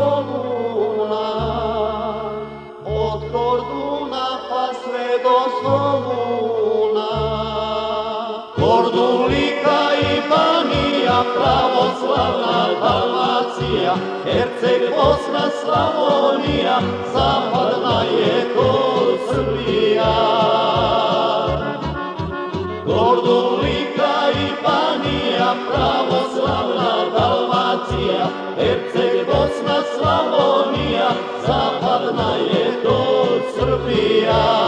Soluna, od Korduna pa sve do Soluna. Kordun, Lika i Banija, pravoslavna Dalmacija, Herceg, Bosna, Slavonija, zapadna je to Srbija. Kordun, Lika i Banija, pravoslavna Herceg, Bosna, Slavonija, zapadna je kod Srbija.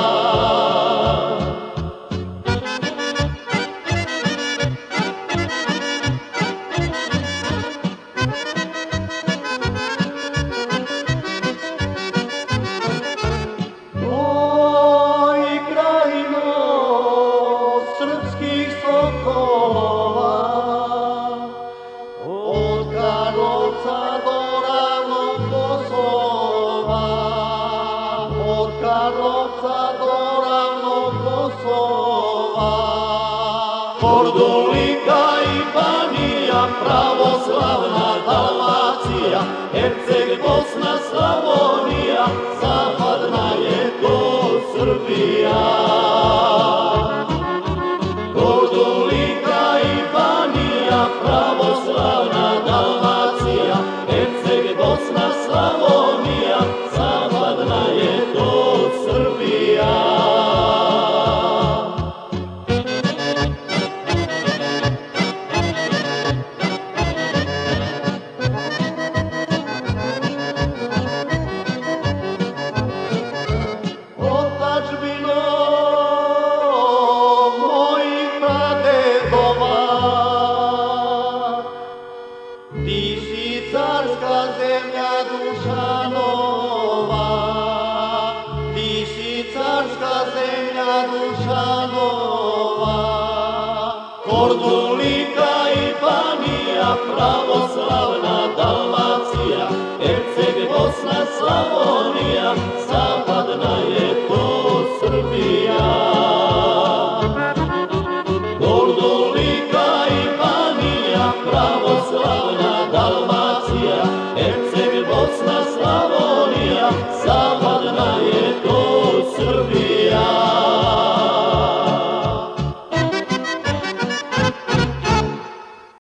Od Karlovca do ravnog Kosova. Kordulika i pravoslavna Dalmacija, Herceg, Bosna, Slavonija, Dušanova, Kordulika i Panija, pravoslavna Dalmacija, Erceg, Bosna, Slavonija, zapadna je to Srbija. I Panija, pravoslavna Dalmacija, Erceg, Bosna, Slavonija, zapadna